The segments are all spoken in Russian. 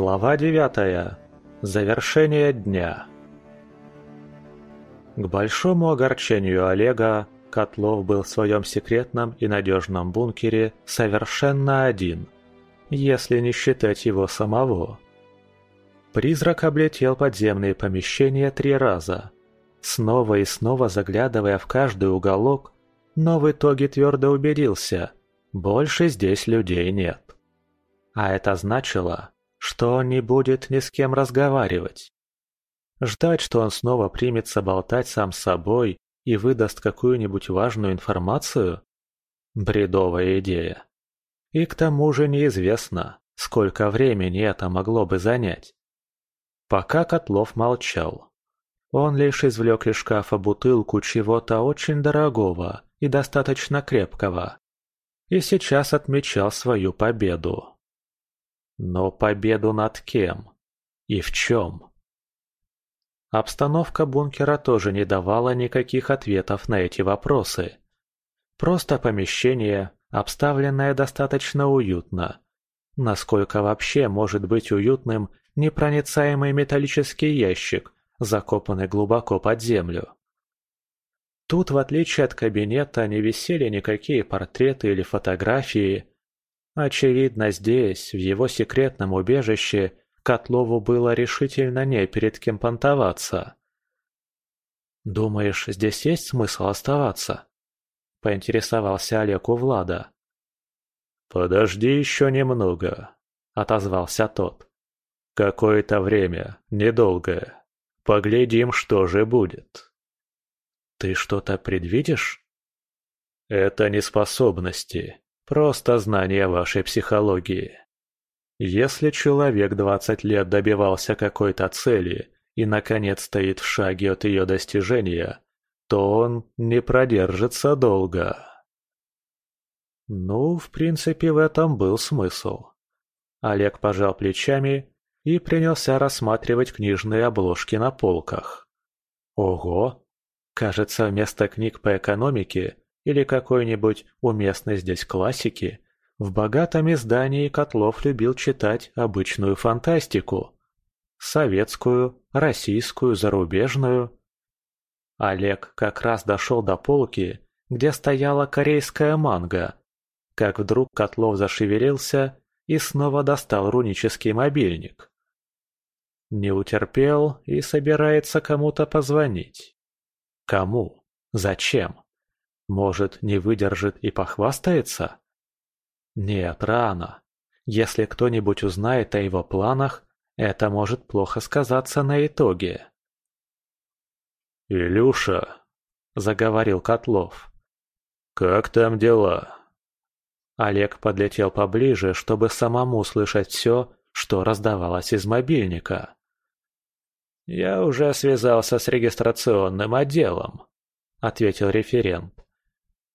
Глава 9. Завершение дня. К большому огорчению Олега, Котлов был в своем секретном и надежном бункере совершенно один, если не считать его самого. Призрак облетел подземные помещения три раза, снова и снова заглядывая в каждый уголок, но в итоге твердо убедился – больше здесь людей нет. А это значило, что он не будет ни с кем разговаривать. Ждать, что он снова примется болтать сам с собой и выдаст какую-нибудь важную информацию? Бредовая идея. И к тому же неизвестно, сколько времени это могло бы занять. Пока Котлов молчал. Он лишь извлек из шкафа бутылку чего-то очень дорогого и достаточно крепкого. И сейчас отмечал свою победу. Но победу над кем? И в чем? Обстановка бункера тоже не давала никаких ответов на эти вопросы. Просто помещение, обставленное достаточно уютно. Насколько вообще может быть уютным непроницаемый металлический ящик, закопанный глубоко под землю? Тут, в отличие от кабинета, не висели никакие портреты или фотографии, Очевидно, здесь, в его секретном убежище, Котлову было решительно не перед кем понтоваться. «Думаешь, здесь есть смысл оставаться?» – поинтересовался Олег у Влада. «Подожди еще немного», – отозвался тот. «Какое-то время, недолгое. Поглядим, что же будет». «Ты что-то предвидишь?» «Это не способности, Просто знание вашей психологии. Если человек 20 лет добивался какой-то цели и, наконец, стоит в шаге от ее достижения, то он не продержится долго. Ну, в принципе, в этом был смысл. Олег пожал плечами и принялся рассматривать книжные обложки на полках. Ого! Кажется, вместо книг по экономике или какой-нибудь уместной здесь классики, в богатом издании Котлов любил читать обычную фантастику. Советскую, российскую, зарубежную. Олег как раз дошел до полки, где стояла корейская манга, как вдруг Котлов зашевелился и снова достал рунический мобильник. Не утерпел и собирается кому-то позвонить. Кому? Зачем? Может, не выдержит и похвастается? Нет, рано. Если кто-нибудь узнает о его планах, это может плохо сказаться на итоге. «Илюша», — заговорил Котлов, — «как там дела?» Олег подлетел поближе, чтобы самому слышать все, что раздавалось из мобильника. «Я уже связался с регистрационным отделом», — ответил референт.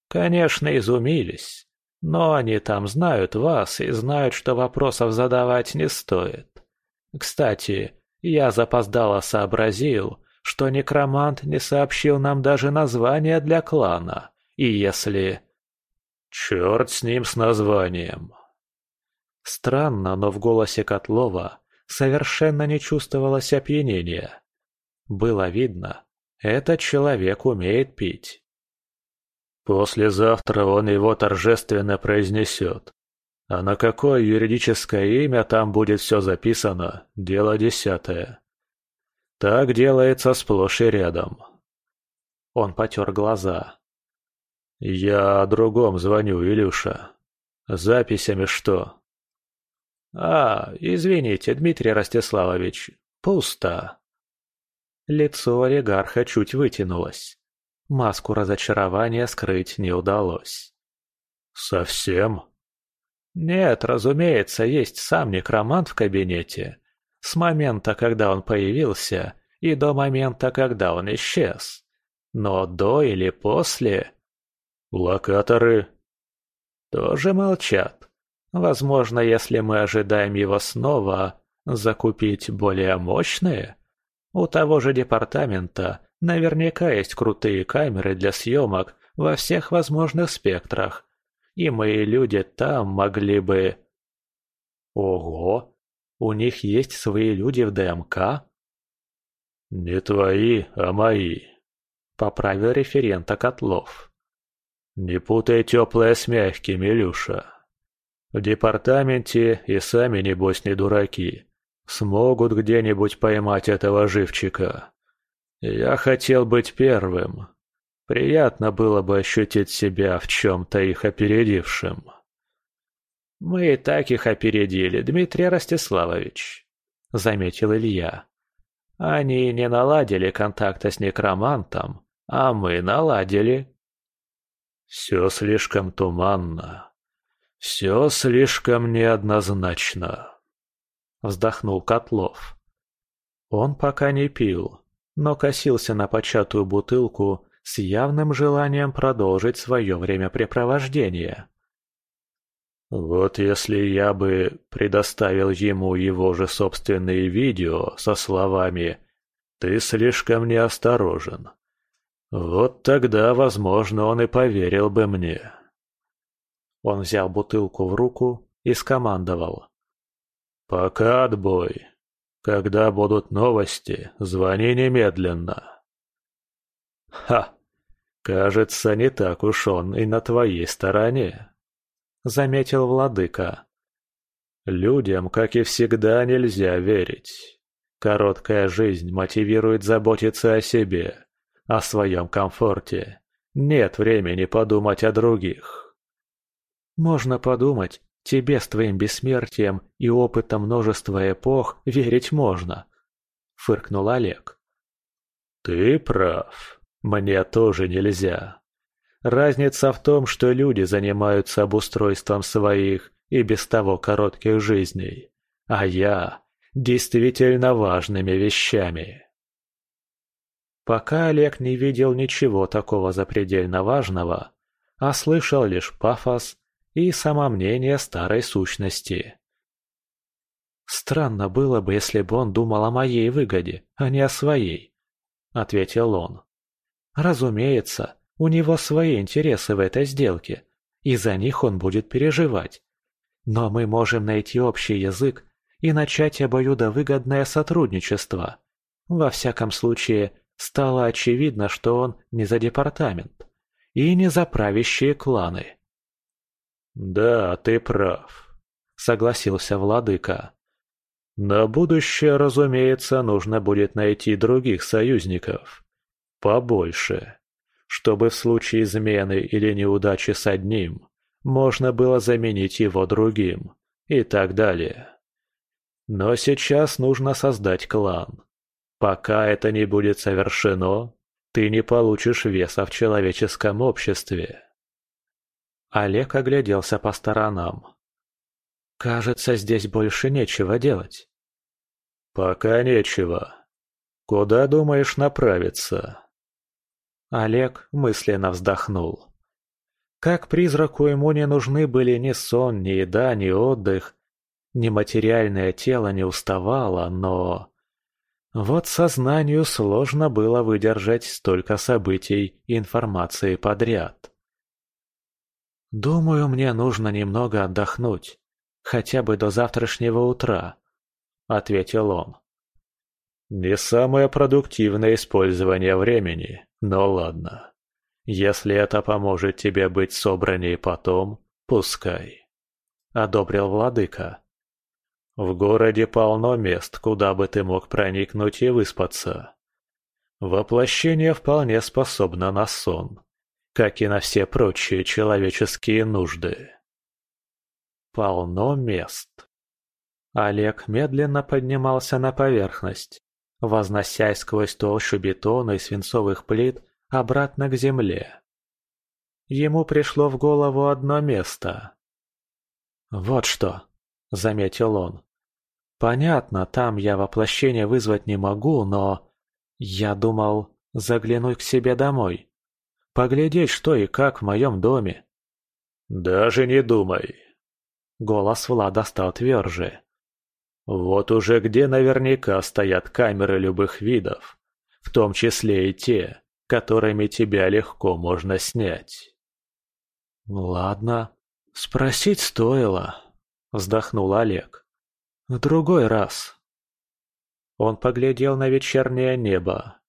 Конечно, изумились. Но они там знают вас и знают, что вопросов задавать не стоит. Кстати, я запоздало сообразил, что некромант не сообщил нам даже название для клана. И если... Черт с ним с названием. Странно, но в голосе Котлова совершенно не чувствовалось опьянения. Было видно, этот человек умеет пить. Послезавтра он его торжественно произнесет. А на какое юридическое имя там будет все записано, дело десятое. Так делается сплошь и рядом. Он потер глаза. «Я о другом звоню, Илюша. Записями что?» «А, извините, Дмитрий Ростиславович, пусто». Лицо олигарха чуть вытянулось. Маску разочарования скрыть не удалось. «Совсем?» «Нет, разумеется, есть сам некромант в кабинете. С момента, когда он появился, и до момента, когда он исчез. Но до или после...» «Локаторы?» «Тоже молчат. Возможно, если мы ожидаем его снова, закупить более мощные? У того же департамента Наверняка есть крутые камеры для съемок во всех возможных спектрах. И мои люди там могли бы... Ого! У них есть свои люди в ДМК?» «Не твои, а мои», — поправил референта Котлов. «Не путай теплое с мягким, Илюша. В департаменте и сами, небось, не дураки. Смогут где-нибудь поймать этого живчика. Я хотел быть первым. Приятно было бы ощутить себя в чем-то их опередившим». «Мы и так их опередили, Дмитрий Ростиславович», — заметил Илья. «Они не наладили контакта с некромантом, а мы наладили». «Все слишком туманно. Все слишком неоднозначно», — вздохнул Котлов. Он пока не пил, но косился на початую бутылку с явным желанием продолжить свое времяпрепровождение. Вот если я бы предоставил ему его же собственные видео со словами «Ты слишком неосторожен», вот тогда, возможно, он и поверил бы мне. Он взял бутылку в руку и скомандовал. «Пока отбой. Когда будут новости, звони немедленно». «Ха! Кажется, не так уж он и на твоей стороне». — заметил владыка. «Людям, как и всегда, нельзя верить. Короткая жизнь мотивирует заботиться о себе, о своем комфорте. Нет времени подумать о других». «Можно подумать, тебе с твоим бессмертием и опытом множества эпох верить можно», — фыркнул Олег. «Ты прав. Мне тоже нельзя. Разница в том, что люди занимаются обустройством своих и без того коротких жизней, а я – действительно важными вещами. Пока Олег не видел ничего такого запредельно важного, а слышал лишь пафос и самомнение старой сущности. «Странно было бы, если бы он думал о моей выгоде, а не о своей», — ответил он. «Разумеется, у него свои интересы в этой сделке, и за них он будет переживать. Но мы можем найти общий язык и начать обоюдовыгодное сотрудничество. Во всяком случае, стало очевидно, что он не за департамент и не за правящие кланы. «Да, ты прав», — согласился владыка. «На будущее, разумеется, нужно будет найти других союзников. Побольше» чтобы в случае измены или неудачи с одним можно было заменить его другим и так далее. Но сейчас нужно создать клан. Пока это не будет совершено, ты не получишь веса в человеческом обществе. Олег огляделся по сторонам. «Кажется, здесь больше нечего делать». «Пока нечего. Куда думаешь направиться?» Олег мысленно вздохнул. Как призраку ему не нужны были ни сон, ни еда, ни отдых. Ни материальное тело не уставало, но... Вот сознанию сложно было выдержать столько событий и информации подряд. «Думаю, мне нужно немного отдохнуть, хотя бы до завтрашнего утра», — ответил он. «Не самое продуктивное использование времени», ну ладно. Если это поможет тебе быть собраннее потом, пускай. Одобрил владыка. В городе полно мест, куда бы ты мог проникнуть и выспаться. Воплощение вполне способно на сон, как и на все прочие человеческие нужды. Полно мест. Олег медленно поднимался на поверхность возносясь сквозь толщу бетона и свинцовых плит обратно к земле. Ему пришло в голову одно место. «Вот что», — заметил он. «Понятно, там я воплощение вызвать не могу, но... Я думал заглянуть к себе домой. Поглядеть, что и как в моем доме». «Даже не думай». Голос Влада стал тверже. Вот уже где наверняка стоят камеры любых видов, в том числе и те, которыми тебя легко можно снять. «Ладно, спросить стоило», — вздохнул Олег. В другой раз. Он поглядел на вечернее небо.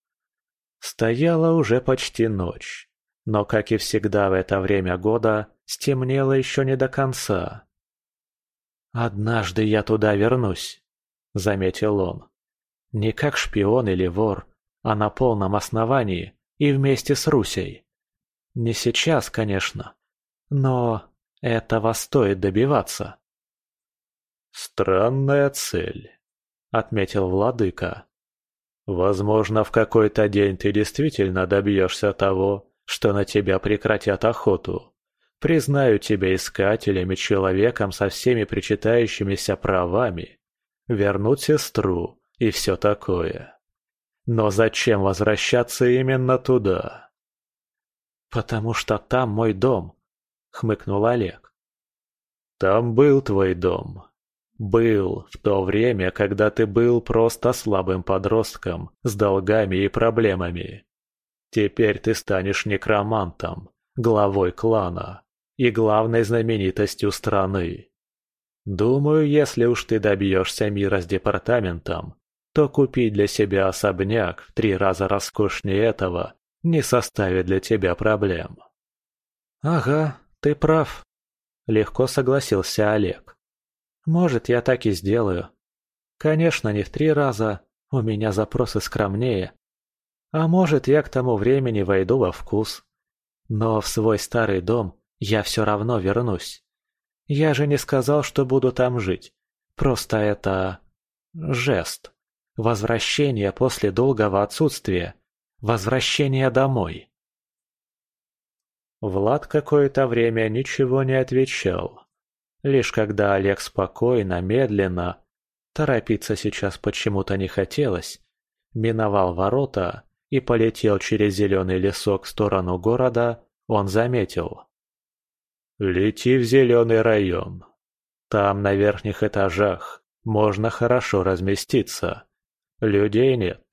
Стояла уже почти ночь, но, как и всегда в это время года, стемнело еще не до конца. «Однажды я туда вернусь», — заметил он. «Не как шпион или вор, а на полном основании и вместе с Русей. Не сейчас, конечно, но этого стоит добиваться». «Странная цель», — отметил владыка. «Возможно, в какой-то день ты действительно добьешься того, что на тебя прекратят охоту. Признаю тебя искателем и человеком со всеми причитающимися правами. Вернуть сестру и все такое. Но зачем возвращаться именно туда?» «Потому что там мой дом», — хмыкнул Олег. «Там был твой дом», был в то время, когда ты был просто слабым подростком с долгами и проблемами. Теперь ты станешь некромантом, главой клана и главной знаменитостью страны. Думаю, если уж ты добьешься мира с департаментом, то купить для себя особняк в три раза роскошнее этого не составит для тебя проблем. Ага, ты прав. Легко согласился Олег. Может, я так и сделаю. Конечно, не в три раза, у меня запросы скромнее. А может, я к тому времени войду во вкус. Но в свой старый дом я все равно вернусь. Я же не сказал, что буду там жить. Просто это... жест. Возвращение после долгого отсутствия. Возвращение домой. Влад какое-то время ничего не отвечал. Лишь когда Олег спокойно, медленно, торопиться сейчас почему-то не хотелось, миновал ворота и полетел через зеленый лесок в сторону города, он заметил. «Лети в зеленый район. Там, на верхних этажах, можно хорошо разместиться. Людей нет.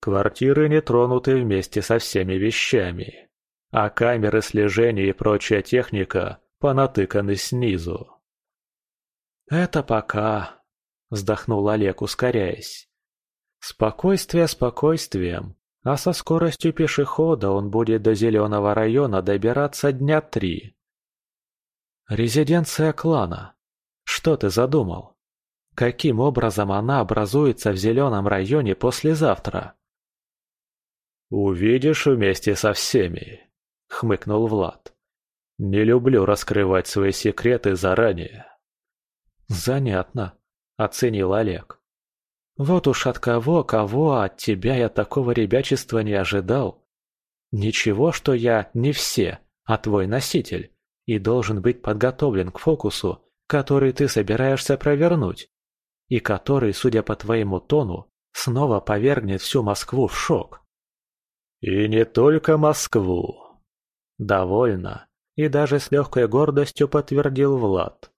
Квартиры не тронуты вместе со всеми вещами. А камеры слежения и прочая техника понатыканы снизу. «Это пока», — вздохнул Олег, ускоряясь. «Спокойствие спокойствием, а со скоростью пешехода он будет до Зеленого района добираться дня три». «Резиденция клана. Что ты задумал? Каким образом она образуется в Зеленом районе послезавтра?» «Увидишь вместе со всеми», — хмыкнул Влад. «Не люблю раскрывать свои секреты заранее». «Занятно», — оценил Олег. «Вот уж от кого-кого, от тебя я такого ребячества не ожидал. Ничего, что я не все, а твой носитель, и должен быть подготовлен к фокусу, который ты собираешься провернуть, и который, судя по твоему тону, снова повергнет всю Москву в шок». «И не только Москву». «Довольно», и даже с легкой гордостью подтвердил Влад.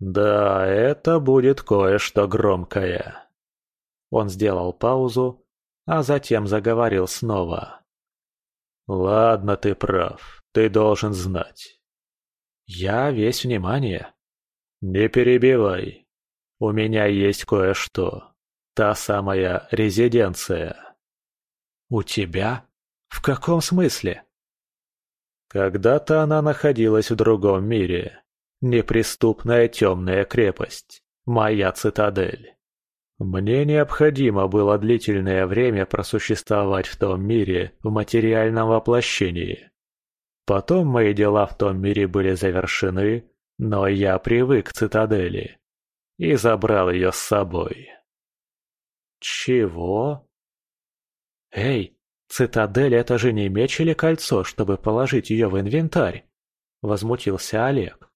«Да, это будет кое-что громкое». Он сделал паузу, а затем заговорил снова. «Ладно, ты прав, ты должен знать». «Я весь внимание». «Не перебивай. У меня есть кое-что. Та самая резиденция». «У тебя? В каком смысле?» Когда-то она находилась в другом мире. Неприступная темная крепость. Моя цитадель. Мне необходимо было длительное время просуществовать в том мире в материальном воплощении. Потом мои дела в том мире были завершены, но я привык к цитадели и забрал ее с собой. Чего? Эй, цитадель это же не меч или кольцо, чтобы положить ее в инвентарь? Возмутился Олег.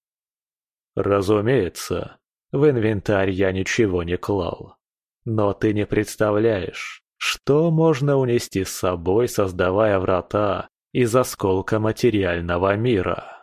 Разумеется, в инвентарь я ничего не клал. Но ты не представляешь, что можно унести с собой, создавая врата из осколка материального мира.